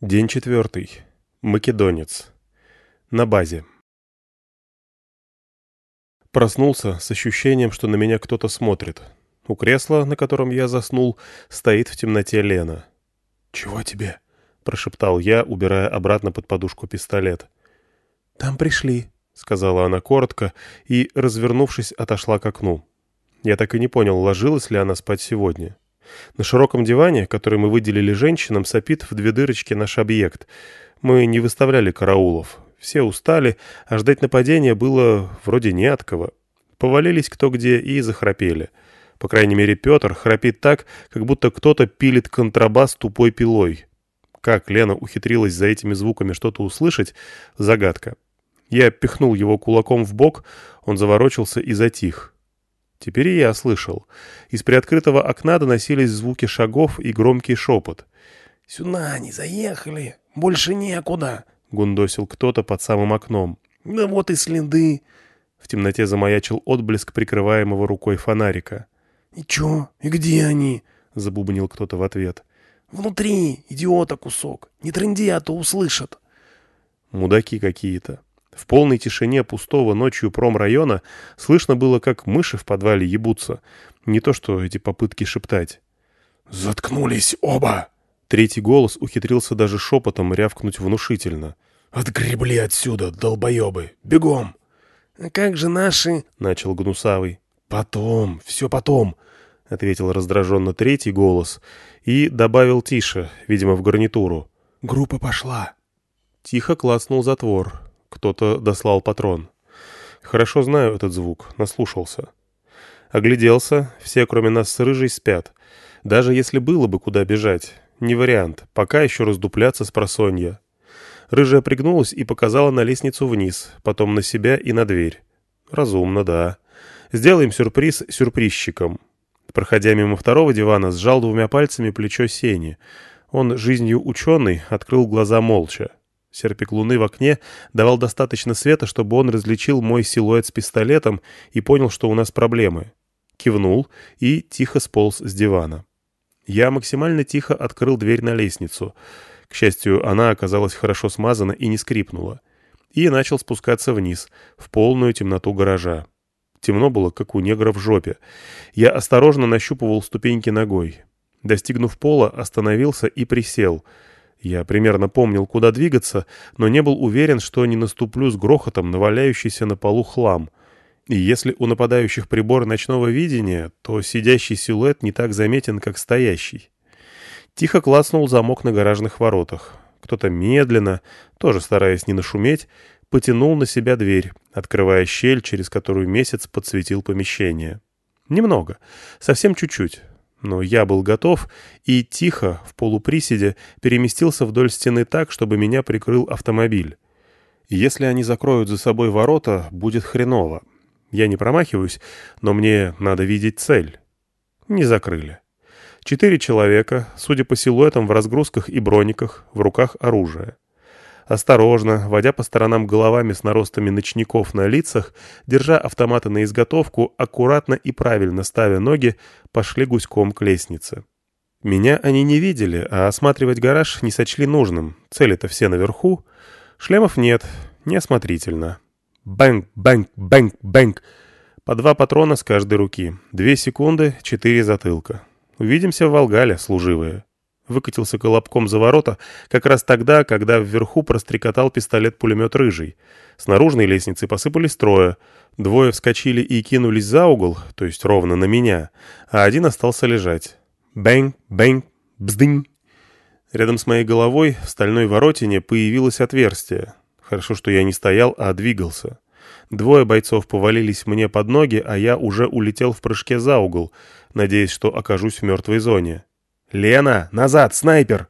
День четвертый. Македонец. На базе. Проснулся с ощущением, что на меня кто-то смотрит. У кресла, на котором я заснул, стоит в темноте Лена. «Чего тебе?» — прошептал я, убирая обратно под подушку пистолет. «Там пришли», — сказала она коротко и, развернувшись, отошла к окну. Я так и не понял, ложилась ли она спать сегодня. На широком диване, который мы выделили женщинам, сопит в две дырочки наш объект. Мы не выставляли караулов. Все устали, а ждать нападения было вроде не от кого. Повалились кто где и захрапели. По крайней мере, Петр храпит так, как будто кто-то пилит контрабас тупой пилой. Как Лена ухитрилась за этими звуками что-то услышать — загадка. Я пихнул его кулаком в бок, он заворочился и затих. Теперь и я слышал. Из приоткрытого окна доносились звуки шагов и громкий шепот. «Сюда они заехали. Больше некуда», — гундосил кто-то под самым окном. «Да вот и следы». В темноте замаячил отблеск прикрываемого рукой фонарика. «И чё? И где они?» — забубнил кто-то в ответ. «Внутри, идиота кусок. Не трынди, а то услышат». «Мудаки какие-то». В полной тишине пустого ночью промрайона слышно было, как мыши в подвале ебутся. Не то что эти попытки шептать. «Заткнулись оба!» Третий голос ухитрился даже шепотом рявкнуть внушительно. «Отгребли отсюда, долбоебы! Бегом!» «А как же наши...» — начал Гнусавый. «Потом, все потом!» — ответил раздраженно третий голос и добавил тише, видимо, в гарнитуру. «Группа пошла!» Тихо клацнул затвор. Кто-то дослал патрон. Хорошо знаю этот звук, наслушался. Огляделся, все, кроме нас с Рыжей, спят. Даже если было бы куда бежать, не вариант, пока еще раздупляться с просонья. Рыжая пригнулась и показала на лестницу вниз, потом на себя и на дверь. Разумно, да. Сделаем сюрприз сюрпризчиком. Проходя мимо второго дивана, сжал двумя пальцами плечо Сени. Он, жизнью ученый, открыл глаза молча. Серпик луны в окне давал достаточно света, чтобы он различил мой силуэт с пистолетом и понял, что у нас проблемы. Кивнул и тихо сполз с дивана. Я максимально тихо открыл дверь на лестницу. К счастью, она оказалась хорошо смазана и не скрипнула. И начал спускаться вниз, в полную темноту гаража. Темно было, как у негра в жопе. Я осторожно нащупывал ступеньки ногой. Достигнув пола, остановился и присел — я примерно помнил, куда двигаться, но не был уверен, что не наступлю с грохотом на валяющийся на полу хлам. И если у нападающих прибор ночного видения, то сидящий силуэт не так заметен, как стоящий. Тихо клацнул замок на гаражных воротах. Кто-то медленно, тоже стараясь не нашуметь, потянул на себя дверь, открывая щель, через которую месяц подсветил помещение. Немного, совсем чуть-чуть, но я был готов и тихо, в полуприседе, переместился вдоль стены так, чтобы меня прикрыл автомобиль. Если они закроют за собой ворота, будет хреново. Я не промахиваюсь, но мне надо видеть цель. Не закрыли. Четыре человека, судя по силуэтам в разгрузках и брониках, в руках оружие. Осторожно, водя по сторонам головами с наростами ночников на лицах, держа автоматы на изготовку, аккуратно и правильно ставя ноги, пошли гуськом к лестнице. Меня они не видели, а осматривать гараж не сочли нужным. Цели-то все наверху. Шлемов нет, неосмотрительно. Бэнк, бэнк, бэнк, бэнк. По два патрона с каждой руки. Две секунды, четыре затылка. Увидимся в Волгале, служивые выкатился колобком за ворота как раз тогда, когда вверху прострекотал пистолет-пулемет «Рыжий». С наружной лестницы посыпались трое. Двое вскочили и кинулись за угол, то есть ровно на меня, а один остался лежать. Бэнг, бэнг, бздынь. Рядом с моей головой в стальной воротине появилось отверстие. Хорошо, что я не стоял, а двигался. Двое бойцов повалились мне под ноги, а я уже улетел в прыжке за угол, надеясь, что окажусь в мертвой зоне. «Лена, назад, снайпер!»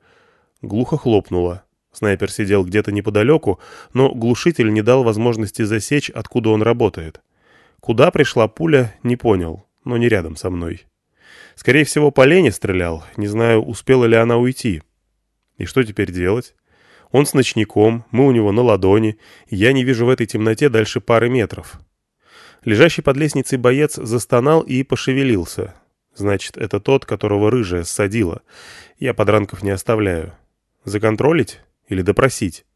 Глухо хлопнуло. Снайпер сидел где-то неподалеку, но глушитель не дал возможности засечь, откуда он работает. Куда пришла пуля, не понял, но не рядом со мной. Скорее всего, по Лене стрелял, не знаю, успела ли она уйти. И что теперь делать? Он с ночником, мы у него на ладони, я не вижу в этой темноте дальше пары метров. Лежащий под лестницей боец застонал и пошевелился. Значит, это тот, которого рыжая ссадила. Я подранков не оставляю. Законтролить или допросить?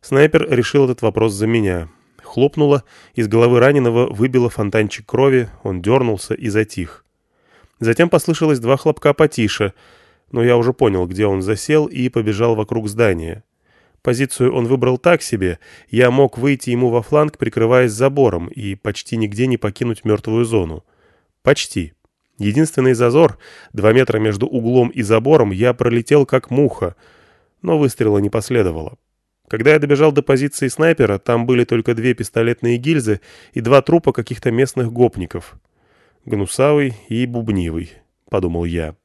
Снайпер решил этот вопрос за меня. Хлопнуло, из головы раненого выбило фонтанчик крови, он дернулся и затих. Затем послышалось два хлопка потише, но я уже понял, где он засел, и побежал вокруг здания. Позицию он выбрал так себе, я мог выйти ему во фланг, прикрываясь забором, и почти нигде не покинуть мертвую зону. Почти. Единственный зазор, два метра между углом и забором, я пролетел как муха, но выстрела не последовало. Когда я добежал до позиции снайпера, там были только две пистолетные гильзы и два трупа каких-то местных гопников. Гнусавый и бубнивый, подумал я.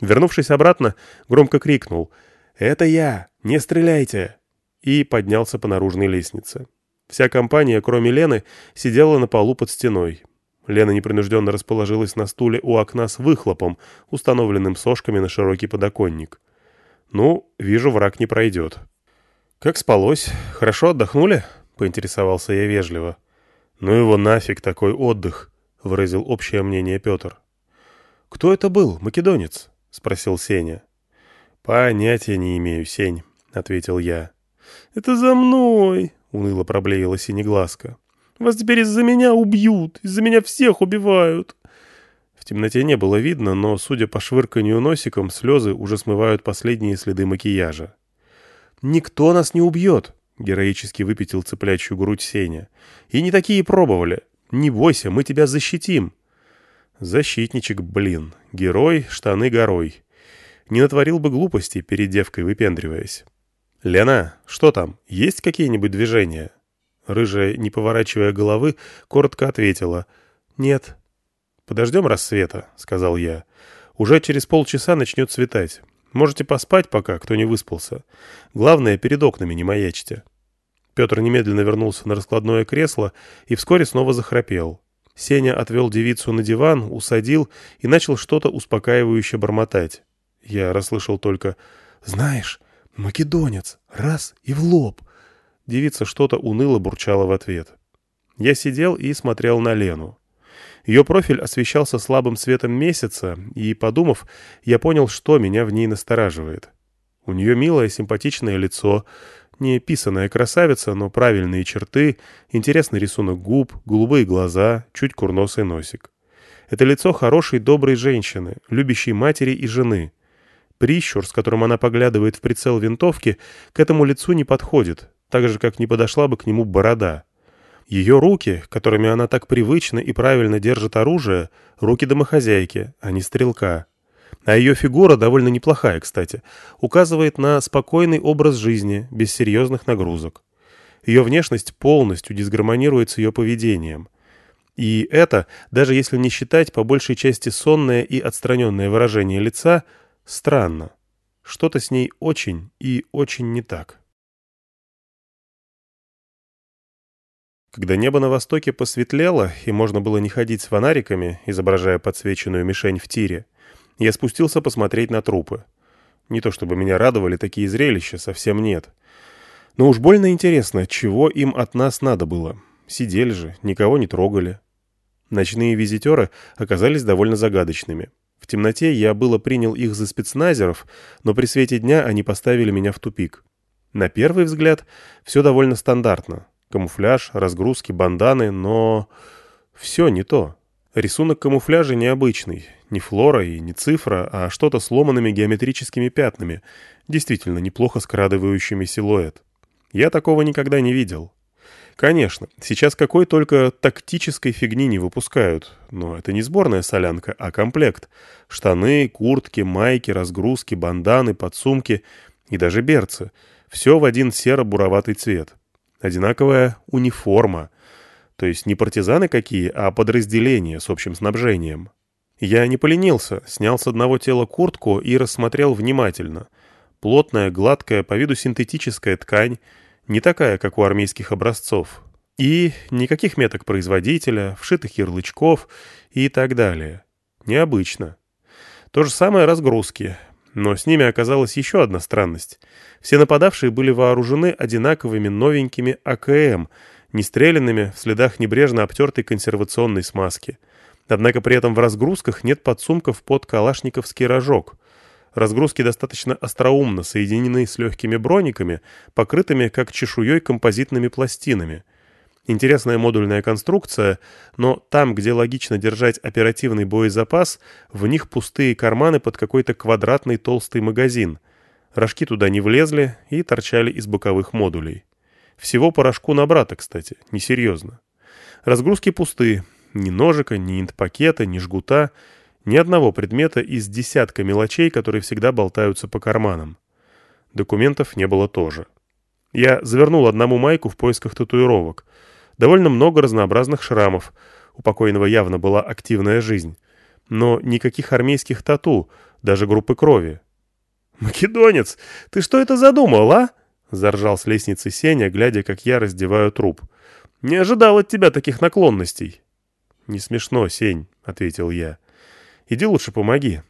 Вернувшись обратно, громко крикнул «Это я! Не стреляйте!» и поднялся по наружной лестнице. Вся компания, кроме Лены, сидела на полу под стеной. Лена непринужденно расположилась на стуле у окна с выхлопом, установленным сошками на широкий подоконник. «Ну, вижу, враг не пройдет». «Как спалось? Хорошо отдохнули?» — поинтересовался я вежливо. «Ну его нафиг такой отдых», — выразил общее мнение Петр. «Кто это был, македонец?» — спросил Сеня. «Понятия не имею, Сень», — ответил я. «Это за мной!» — уныло проблеяла Синеглазка. Вас теперь из-за меня убьют, из-за меня всех убивают. В темноте не было видно, но, судя по швырканью носиком, слезы уже смывают последние следы макияжа. «Никто нас не убьет», — героически выпятил цыплячью грудь Сеня. «И не такие пробовали. Не бойся, мы тебя защитим». Защитничек, блин. Герой, штаны горой. Не натворил бы глупостей, перед девкой выпендриваясь. «Лена, что там? Есть какие-нибудь движения?» Рыжая, не поворачивая головы, коротко ответила «Нет». «Подождем рассвета», — сказал я. «Уже через полчаса начнет светать. Можете поспать пока, кто не выспался. Главное, перед окнами не маячьте». Петр немедленно вернулся на раскладное кресло и вскоре снова захрапел. Сеня отвел девицу на диван, усадил и начал что-то успокаивающе бормотать. Я расслышал только «Знаешь, македонец, раз и в лоб. Девица что-то уныло бурчала в ответ. Я сидел и смотрел на Лену. Ее профиль освещался слабым светом месяца, и, подумав, я понял, что меня в ней настораживает. У нее милое симпатичное лицо, не писаная красавица, но правильные черты, интересный рисунок губ, голубые глаза, чуть курносый носик. Это лицо хорошей, доброй женщины, любящей матери и жены. Прищур, с которым она поглядывает в прицел винтовки, к этому лицу не подходит, так же, как не подошла бы к нему борода. Ее руки, которыми она так привычно и правильно держит оружие, руки домохозяйки, а не стрелка. А ее фигура, довольно неплохая, кстати, указывает на спокойный образ жизни, без серьезных нагрузок. Ее внешность полностью дисгармонирует с ее поведением. И это, даже если не считать по большей части сонное и отстраненное выражение лица, странно. Что-то с ней очень и очень не так. Когда небо на востоке посветлело, и можно было не ходить с фонариками, изображая подсвеченную мишень в тире, я спустился посмотреть на трупы. Не то чтобы меня радовали такие зрелища, совсем нет. Но уж больно интересно, чего им от нас надо было. Сидели же, никого не трогали. Ночные визитеры оказались довольно загадочными. В темноте я было принял их за спецназеров, но при свете дня они поставили меня в тупик. На первый взгляд все довольно стандартно. Камуфляж, разгрузки, банданы, но... Все не то. Рисунок камуфляжа необычный. Не флора и не цифра, а что-то сломанными геометрическими пятнами, действительно неплохо скрадывающими силуэт. Я такого никогда не видел. Конечно, сейчас какой только тактической фигни не выпускают, но это не сборная солянка, а комплект. Штаны, куртки, майки, разгрузки, банданы, подсумки и даже берцы. Все в один серо-буроватый цвет. Одинаковая униформа. То есть не партизаны какие, а подразделения с общим снабжением. Я не поленился, снял с одного тела куртку и рассмотрел внимательно. Плотная, гладкая, по виду синтетическая ткань, не такая, как у армейских образцов. И никаких меток производителя, вшитых ярлычков и так далее. Необычно. То же самое разгрузки. Но с ними оказалась еще одна странность. Все нападавшие были вооружены одинаковыми новенькими АКМ, нестрелянными в следах небрежно обтертой консервационной смазки. Однако при этом в разгрузках нет подсумков под калашниковский рожок. Разгрузки достаточно остроумно соединены с легкими брониками, покрытыми как чешуей композитными пластинами. Интересная модульная конструкция, но там, где логично держать оперативный боезапас, в них пустые карманы под какой-то квадратный толстый магазин. Рожки туда не влезли и торчали из боковых модулей. Всего по рожку на брата, кстати, несерьезно. Разгрузки пустые, ни ножика, ни инт-пакета, ни жгута — ни одного предмета из десятка мелочей, которые всегда болтаются по карманам. Документов не было тоже. Я завернул одному майку в поисках татуировок. Довольно много разнообразных шрамов. У покойного явно была активная жизнь. Но никаких армейских тату, даже группы крови. «Македонец, ты что это задумал, а?» — заржал с лестницы Сеня, глядя, как я раздеваю труп. «Не ожидал от тебя таких наклонностей». «Не смешно, Сень», — ответил я. Иди лучше помоги».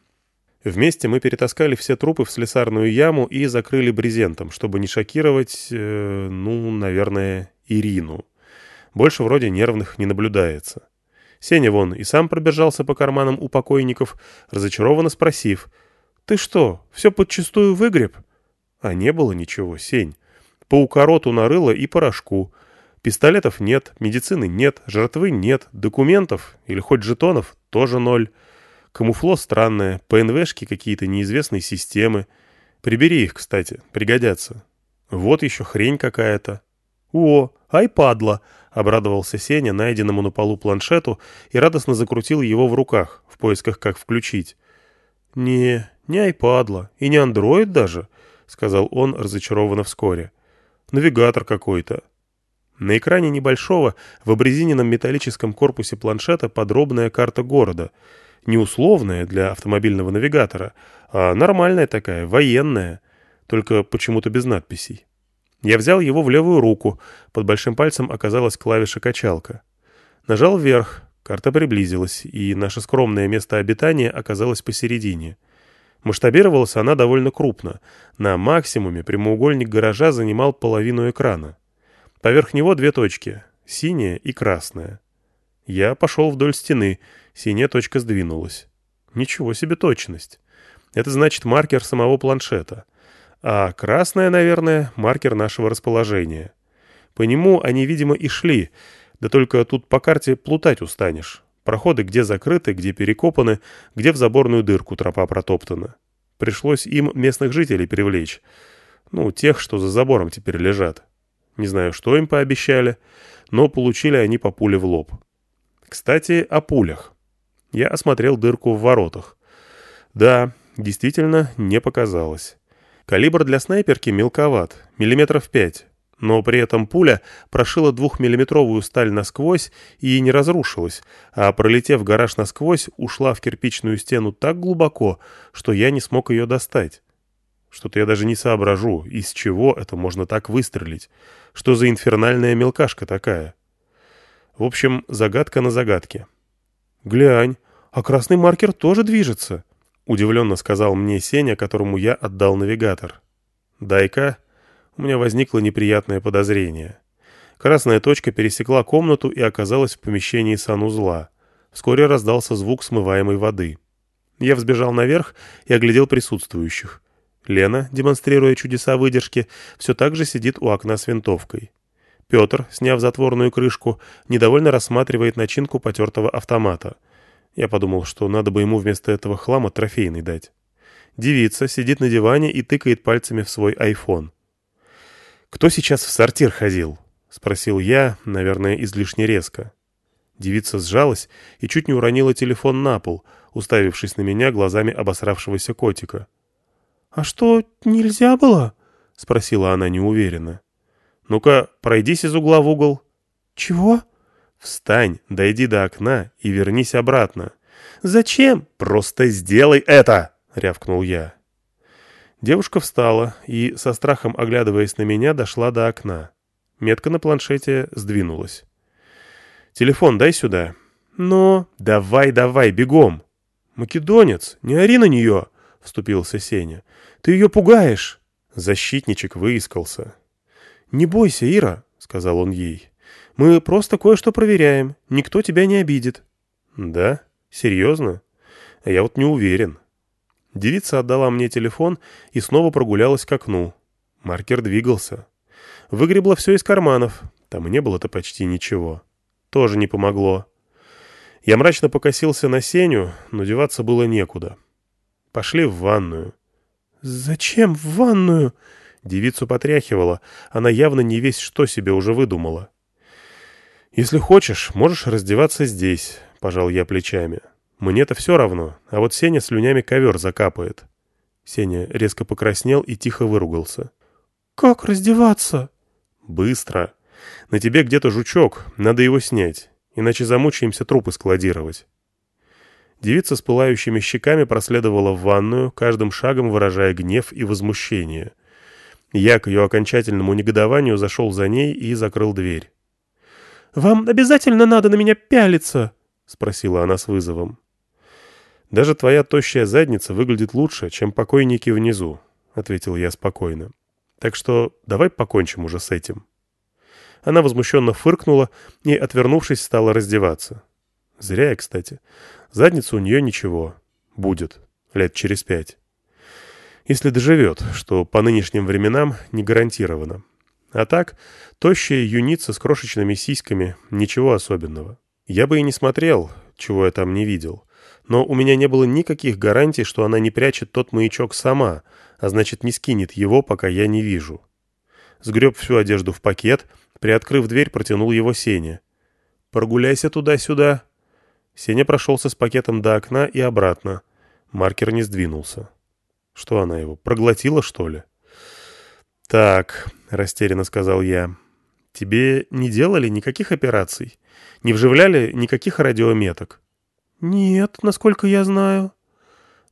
Вместе мы перетаскали все трупы в слесарную яму и закрыли брезентом, чтобы не шокировать, э, ну, наверное, Ирину. Больше вроде нервных не наблюдается. Сеня вон и сам пробежался по карманам у покойников, разочарованно спросив, «Ты что, все подчистую выгреб?» А не было ничего, Сень. По укороту нарыло и порошку. Пистолетов нет, медицины нет, жертвы нет, документов или хоть жетонов тоже ноль. Камуфло странное, ПНВшки какие-то неизвестные системы. Прибери их, кстати, пригодятся. Вот еще хрень какая-то. О, айпадла! Обрадовался Сеня найденному на полу планшету и радостно закрутил его в руках, в поисках как включить. «Не, не айпадла, и не андроид даже», — сказал он разочарованно вскоре. «Навигатор какой-то». На экране небольшого, в обрезиненном металлическом корпусе планшета подробная карта города — не условная для автомобильного навигатора, а нормальная такая, военная, только почему-то без надписей. Я взял его в левую руку, под большим пальцем оказалась клавиша-качалка. Нажал вверх, карта приблизилась, и наше скромное место обитания оказалось посередине. Масштабировалась она довольно крупно. На максимуме прямоугольник гаража занимал половину экрана. Поверх него две точки — синяя и красная. Я пошел вдоль стены — Синяя точка сдвинулась. Ничего себе точность. Это значит маркер самого планшета. А красная, наверное, маркер нашего расположения. По нему они, видимо, и шли, да только тут по карте плутать устанешь. Проходы где закрыты, где перекопаны, где в заборную дырку тропа протоптана. Пришлось им местных жителей привлечь. Ну, тех, что за забором теперь лежат. Не знаю, что им пообещали, но получили они по пуле в лоб. Кстати, о пулях. Я осмотрел дырку в воротах. Да, действительно, не показалось. Калибр для снайперки мелковат, миллиметров пять, но при этом пуля прошила двухмиллиметровую сталь насквозь и не разрушилась, а пролетев гараж насквозь, ушла в кирпичную стену так глубоко, что я не смог ее достать. Что-то я даже не соображу, из чего это можно так выстрелить. Что за инфернальная мелкашка такая? В общем, загадка на загадке. «Глянь, а красный маркер тоже движется», — удивленно сказал мне Сеня, которому я отдал навигатор. «Дай-ка». У меня возникло неприятное подозрение. Красная точка пересекла комнату и оказалась в помещении санузла. Вскоре раздался звук смываемой воды. Я взбежал наверх и оглядел присутствующих. Лена, демонстрируя чудеса выдержки, все так же сидит у окна с винтовкой. Петр, сняв затворную крышку, недовольно рассматривает начинку потертого автомата. Я подумал, что надо бы ему вместо этого хлама трофейный дать. Девица сидит на диване и тыкает пальцами в свой айфон. «Кто сейчас в сортир ходил?» — спросил я, наверное, излишне резко. Девица сжалась и чуть не уронила телефон на пол, уставившись на меня глазами обосравшегося котика. «А что, нельзя было?» — спросила она неуверенно. Ну-ка, пройдись из угла в угол. Чего? Встань, дойди до окна и вернись обратно. Зачем? Просто сделай это, рявкнул я. Девушка встала и, со страхом оглядываясь на меня, дошла до окна. Метка на планшете сдвинулась. «Телефон дай сюда». «Но...» «Давай, давай, бегом!» «Македонец, не ори на нее!» — вступился Сеня. «Ты ее пугаешь!» Защитничек выискался. «Не бойся, Ира», — сказал он ей. «Мы просто кое-что проверяем. Никто тебя не обидит». «Да? Серьезно? Я вот не уверен». Девица отдала мне телефон и снова прогулялась к окну. Маркер двигался. Выгребла все из карманов. Там не было-то почти ничего. Тоже не помогло. Я мрачно покосился на Сеню, но деваться было некуда. Пошли в ванную. «Зачем в ванную?» Девицу потряхивала. Она явно не весь что себе уже выдумала. «Если хочешь, можешь раздеваться здесь», — пожал я плечами. «Мне-то все равно, а вот Сеня слюнями ковер закапает». Сеня резко покраснел и тихо выругался. «Как раздеваться?» «Быстро. На тебе где-то жучок, надо его снять, иначе замучаемся трупы складировать». Девица с пылающими щеками проследовала в ванную, каждым шагом выражая гнев и возмущение. Я к ее окончательному негодованию зашел за ней и закрыл дверь. «Вам обязательно надо на меня пялиться?» — спросила она с вызовом. «Даже твоя тощая задница выглядит лучше, чем покойники внизу», — ответил я спокойно. «Так что давай покончим уже с этим». Она возмущенно фыркнула и, отвернувшись, стала раздеваться. Зря я, кстати. Задница у нее ничего. Будет. Лет через пять. Если доживет, что по нынешним временам не гарантировано. А так, тощая юница с крошечными сиськами, ничего особенного. Я бы и не смотрел, чего я там не видел. Но у меня не было никаких гарантий, что она не прячет тот маячок сама, а значит не скинет его, пока я не вижу. Сгреб всю одежду в пакет, приоткрыв дверь, протянул его Сене. «Прогуляйся туда-сюда». Сеня прошелся с пакетом до окна и обратно. Маркер не сдвинулся. Что она его, проглотила, что ли? «Так», — растерянно сказал я, — «тебе не делали никаких операций? Не вживляли никаких радиометок?» «Нет, насколько я знаю».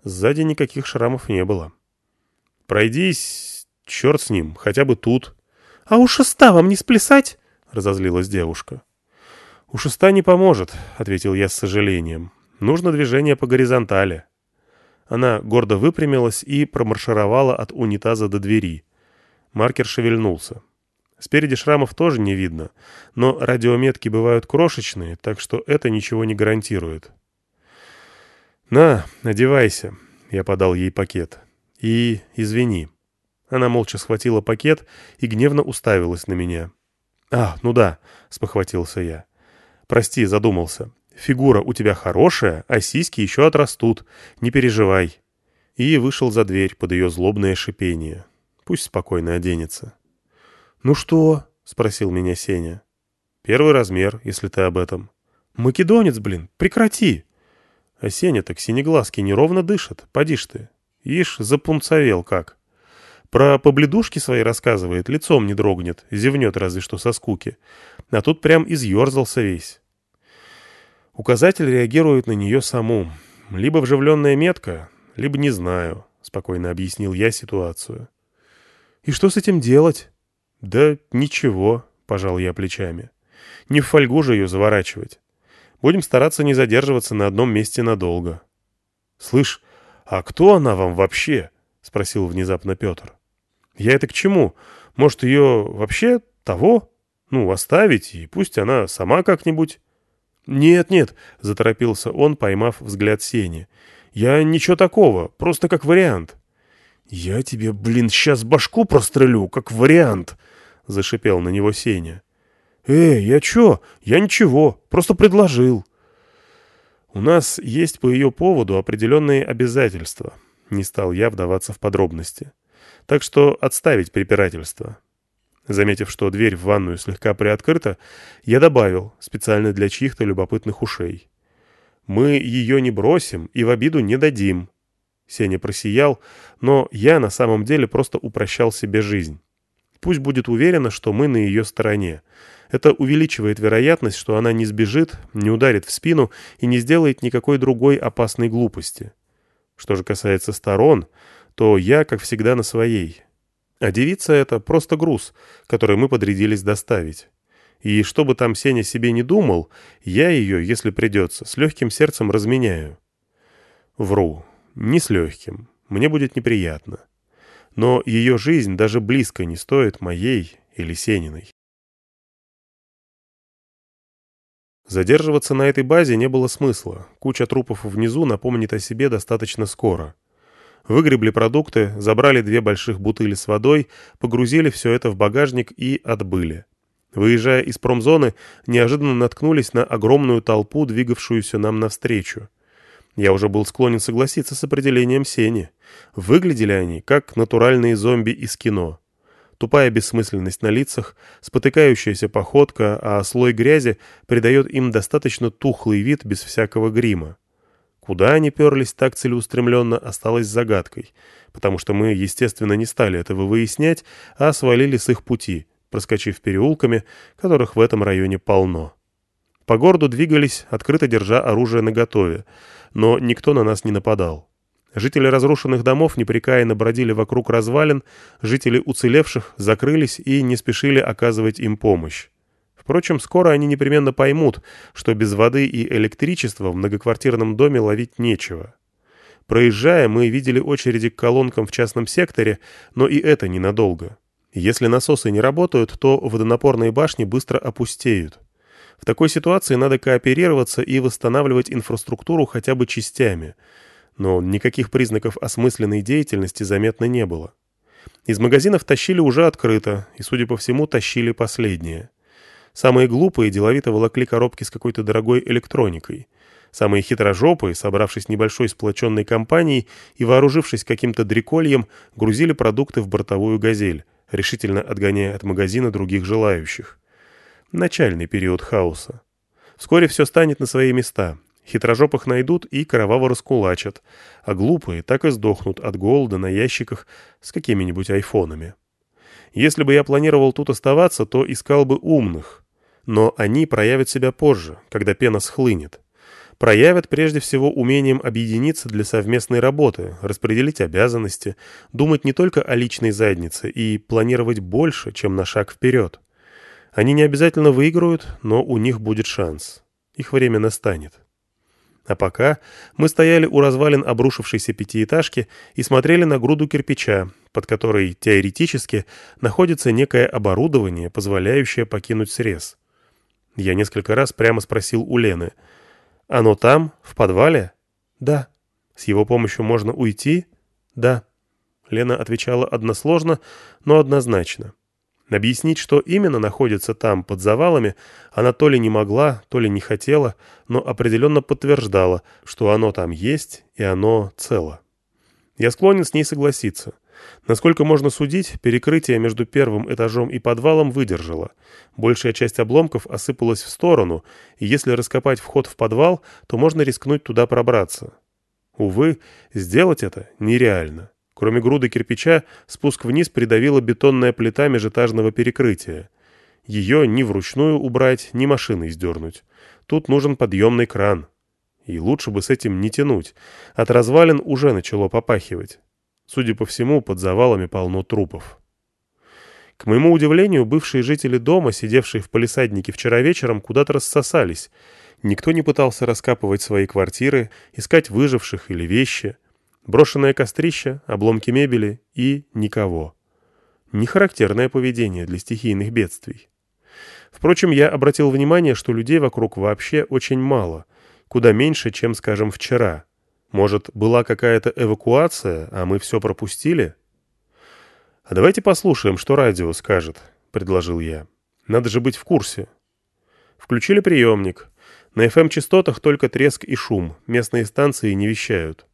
Сзади никаких шрамов не было. «Пройдись, черт с ним, хотя бы тут». «А у шеста вам не сплясать?» — разозлилась девушка. «У шеста не поможет», — ответил я с сожалением. «Нужно движение по горизонтали». Она гордо выпрямилась и промаршировала от унитаза до двери. Маркер шевельнулся. Спереди шрамов тоже не видно, но радиометки бывают крошечные, так что это ничего не гарантирует. «На, одевайся», — я подал ей пакет. «И извини». Она молча схватила пакет и гневно уставилась на меня. «А, ну да», — спохватился я. «Прости, задумался. Фигура у тебя хорошая, а сиськи еще отрастут. Не переживай». И вышел за дверь под ее злобное шипение. Пусть спокойно оденется. «Ну что?» — спросил меня Сеня. «Первый размер, если ты об этом». «Македонец, блин, прекрати!» А Сеня так синеглазки неровно дышит, поди ж ты. Ишь, запунцовел как. Про побледушки свои рассказывает, лицом не дрогнет, зевнет разве что со скуки. А тут прям изъерзался весь. Указатель реагирует на нее саму. Либо вживленная метка, либо не знаю, спокойно объяснил я ситуацию. «И что с этим делать?» «Да ничего», — пожал я плечами. «Не в фольгу же ее заворачивать. Будем стараться не задерживаться на одном месте надолго». «Слышь, а кто она вам вообще?» — спросил внезапно Петр. «Я это к чему? Может, ее вообще того? Ну, оставить, и пусть она сама как-нибудь...» «Нет-нет», — заторопился он, поймав взгляд Сени. «Я ничего такого, просто как вариант». «Я тебе, блин, сейчас башку прострелю, как вариант!» — зашипел на него Сеня. «Эй, я чё? Я ничего, просто предложил». «У нас есть по ее поводу определенные обязательства», — не стал я вдаваться в подробности. «Так что отставить препирательство». Заметив, что дверь в ванную слегка приоткрыта, я добавил, специально для чьих-то любопытных ушей. «Мы ее не бросим и в обиду не дадим». Сеня просиял, но я на самом деле просто упрощал себе жизнь. Пусть будет уверена, что мы на ее стороне. Это увеличивает вероятность, что она не сбежит, не ударит в спину и не сделает никакой другой опасной глупости. Что же касается сторон, то я, как всегда, на своей. А девица — это просто груз, который мы подрядились доставить. И что бы там Сеня себе не думал, я ее, если придется, с легким сердцем разменяю. Вру, не с легким. Мне будет неприятно. Но ее жизнь даже близко не стоит моей или Сениной. Задерживаться на этой базе не было смысла. Куча трупов внизу напомнит о себе достаточно скоро. Выгребли продукты, забрали две больших бутыли с водой, погрузили все это в багажник и отбыли. Выезжая из промзоны, неожиданно наткнулись на огромную толпу, двигавшуюся нам навстречу. Я уже был склонен согласиться с определением Сени. Выглядели они, как натуральные зомби из кино. Тупая бессмысленность на лицах, спотыкающаяся походка, а слой грязи придает им достаточно тухлый вид без всякого грима. Куда они перлись так целеустремленно, осталось загадкой, потому что мы, естественно, не стали этого выяснять, а свалили с их пути, проскочив переулками, которых в этом районе полно. По городу двигались, открыто держа оружие наготове, но никто на нас не нападал. Жители разрушенных домов непрекаянно бродили вокруг развалин, жители уцелевших закрылись и не спешили оказывать им помощь. Впрочем, скоро они непременно поймут, что без воды и электричества в многоквартирном доме ловить нечего. Проезжая, мы видели очереди к колонкам в частном секторе, но и это ненадолго. Если насосы не работают, то водонапорные башни быстро опустеют. В такой ситуации надо кооперироваться и восстанавливать инфраструктуру хотя бы частями – но никаких признаков осмысленной деятельности заметно не было. Из магазинов тащили уже открыто, и, судя по всему, тащили последние. Самые глупые деловито волокли коробки с какой-то дорогой электроникой. Самые хитрожопые, собравшись небольшой сплоченной компанией и вооружившись каким-то дрекольем, грузили продукты в бортовую «Газель», решительно отгоняя от магазина других желающих. Начальный период хаоса. Вскоре все станет на свои места, Хитрожопых найдут и кроваво раскулачат, а глупые так и сдохнут от голода на ящиках с какими-нибудь айфонами. Если бы я планировал тут оставаться, то искал бы умных. Но они проявят себя позже, когда пена схлынет. Проявят прежде всего умением объединиться для совместной работы, распределить обязанности, думать не только о личной заднице и планировать больше, чем на шаг вперед. Они не обязательно выиграют, но у них будет шанс. Их время настанет. А пока мы стояли у развалин обрушившейся пятиэтажки и смотрели на груду кирпича, под которой, теоретически, находится некое оборудование, позволяющее покинуть срез. Я несколько раз прямо спросил у Лены. «Оно там, в подвале?» «Да». «С его помощью можно уйти?» «Да». Лена отвечала односложно, но однозначно. Объяснить, что именно находится там, под завалами, она то ли не могла, то ли не хотела, но определенно подтверждала, что оно там есть и оно цело. Я склонен с ней согласиться. Насколько можно судить, перекрытие между первым этажом и подвалом выдержало. Большая часть обломков осыпалась в сторону, и если раскопать вход в подвал, то можно рискнуть туда пробраться. Увы, сделать это нереально. Кроме груды кирпича, спуск вниз придавила бетонная плита межэтажного перекрытия. Ее ни вручную убрать, ни машиной сдернуть. Тут нужен подъемный кран. И лучше бы с этим не тянуть. От развалин уже начало попахивать. Судя по всему, под завалами полно трупов. К моему удивлению, бывшие жители дома, сидевшие в палисаднике вчера вечером, куда-то рассосались. Никто не пытался раскапывать свои квартиры, искать выживших или вещи — Брошенное кострище, обломки мебели и никого. Нехарактерное поведение для стихийных бедствий. Впрочем, я обратил внимание, что людей вокруг вообще очень мало, куда меньше, чем, скажем, вчера. Может, была какая-то эвакуация, а мы все пропустили? «А давайте послушаем, что радио скажет», — предложил я. «Надо же быть в курсе». Включили приемник. На FM-частотах только треск и шум, местные станции не вещают.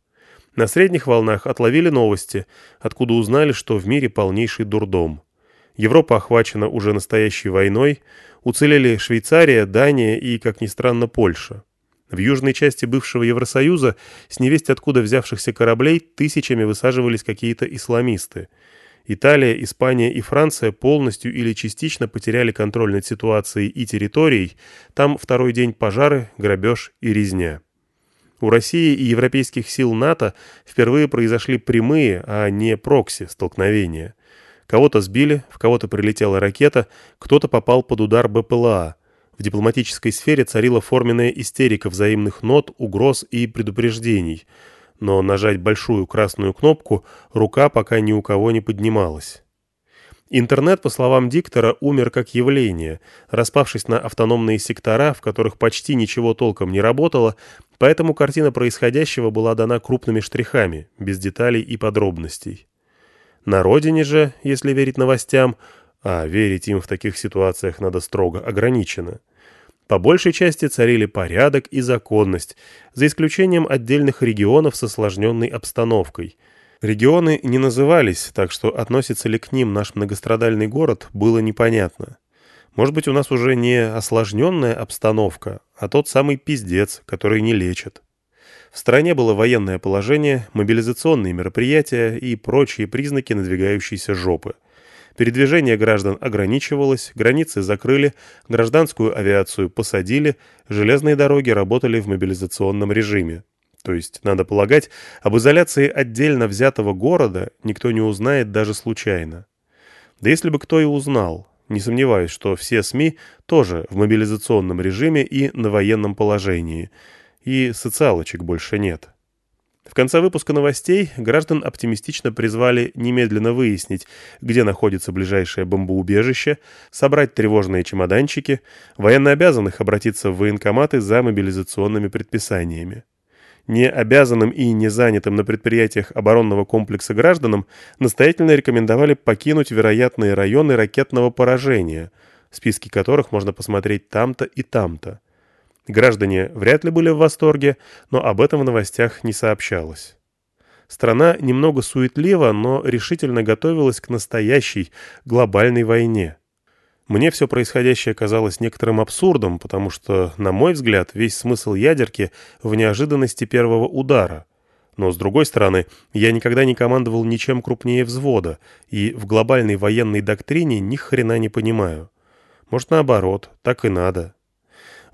На средних волнах отловили новости, откуда узнали, что в мире полнейший дурдом. Европа охвачена уже настоящей войной, уцелели Швейцария, Дания и, как ни странно, Польша. В южной части бывшего Евросоюза с невесть откуда взявшихся кораблей тысячами высаживались какие-то исламисты. Италия, Испания и Франция полностью или частично потеряли контроль над ситуацией и территорией, там второй день пожары, грабеж и резня. У России и европейских сил НАТО впервые произошли прямые, а не прокси столкновения. Кого-то сбили, в кого-то прилетела ракета, кто-то попал под удар БПЛА. В дипломатической сфере царила форменная истерика взаимных нот, угроз и предупреждений. Но нажать большую красную кнопку рука пока ни у кого не поднималась. Интернет, по словам диктора, умер как явление, распавшись на автономные сектора, в которых почти ничего толком не работало, Поэтому картина происходящего была дана крупными штрихами, без деталей и подробностей. На родине же, если верить новостям, а верить им в таких ситуациях надо строго ограничено, по большей части царили порядок и законность, за исключением отдельных регионов с осложненной обстановкой. Регионы не назывались, так что относится ли к ним наш многострадальный город, было непонятно. Может быть, у нас уже не осложненная обстановка, а тот самый пиздец, который не лечит. В стране было военное положение, мобилизационные мероприятия и прочие признаки надвигающейся жопы. Передвижение граждан ограничивалось, границы закрыли, гражданскую авиацию посадили, железные дороги работали в мобилизационном режиме. То есть, надо полагать, об изоляции отдельно взятого города никто не узнает даже случайно. Да если бы кто и узнал, не сомневаюсь, что все СМИ тоже в мобилизационном режиме и на военном положении, и социалочек больше нет. В конце выпуска новостей граждан оптимистично призвали немедленно выяснить, где находится ближайшее бомбоубежище, собрать тревожные чемоданчики, военнообязанных обратиться в военкоматы за мобилизационными предписаниями не обязанным и не занятым на предприятиях оборонного комплекса гражданам настоятельно рекомендовали покинуть вероятные районы ракетного поражения, списки которых можно посмотреть там-то и там-то. Граждане вряд ли были в восторге, но об этом в новостях не сообщалось. Страна немного суетлива, но решительно готовилась к настоящей глобальной войне. Мне все происходящее казалось некоторым абсурдом, потому что, на мой взгляд, весь смысл ядерки в неожиданности первого удара. Но, с другой стороны, я никогда не командовал ничем крупнее взвода, и в глобальной военной доктрине ни хрена не понимаю. Может, наоборот, так и надо.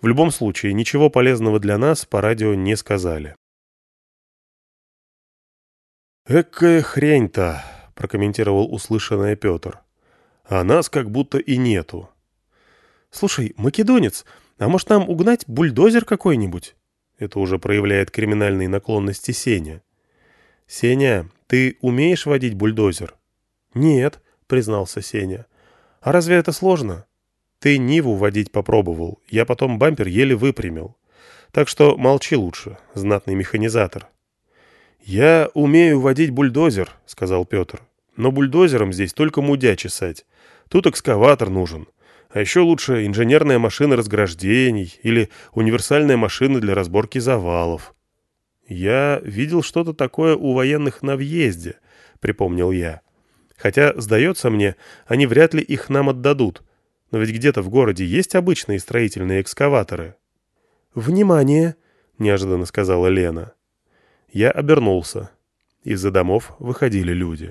В любом случае, ничего полезного для нас по радио не сказали. «Экая хрень-то», — прокомментировал услышанное Петр а нас как будто и нету. «Слушай, македонец, а может нам угнать бульдозер какой-нибудь?» Это уже проявляет криминальные наклонности Сеня. «Сеня, ты умеешь водить бульдозер?» «Нет», — признался Сеня. «А разве это сложно?» «Ты Ниву водить попробовал, я потом бампер еле выпрямил. Так что молчи лучше, знатный механизатор». «Я умею водить бульдозер», — сказал Петр. «Но бульдозером здесь только мудя чесать. Тут экскаватор нужен. А еще лучше инженерная машина разграждений или универсальная машина для разборки завалов. «Я видел что-то такое у военных на въезде», — припомнил я. «Хотя, сдается мне, они вряд ли их нам отдадут. Но ведь где-то в городе есть обычные строительные экскаваторы». «Внимание!» — неожиданно сказала Лена. Я обернулся. Из-за домов выходили люди.